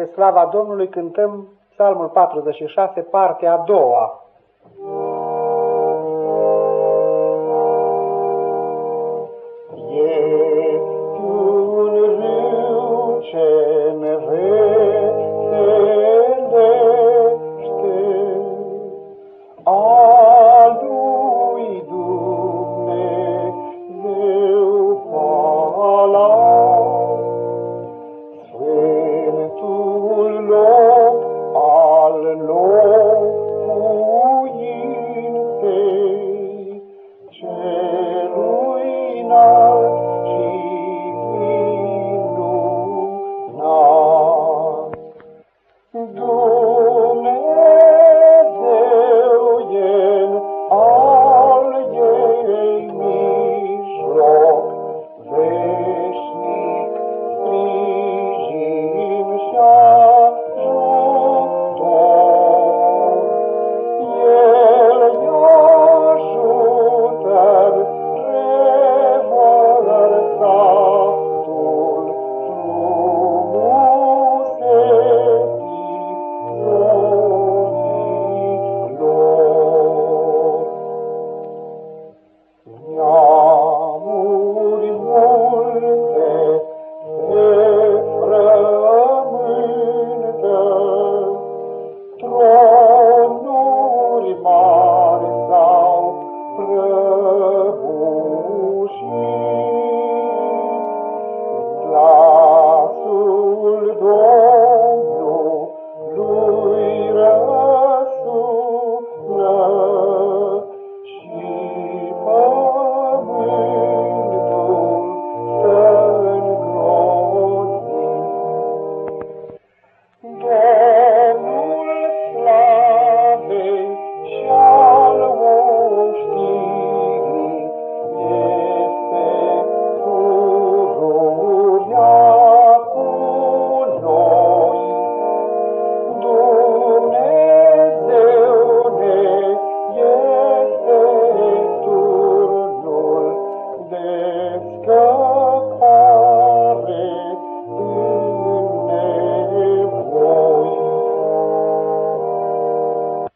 Spre slava Domnului cântăm Psalmul 46, partea a doua. strong.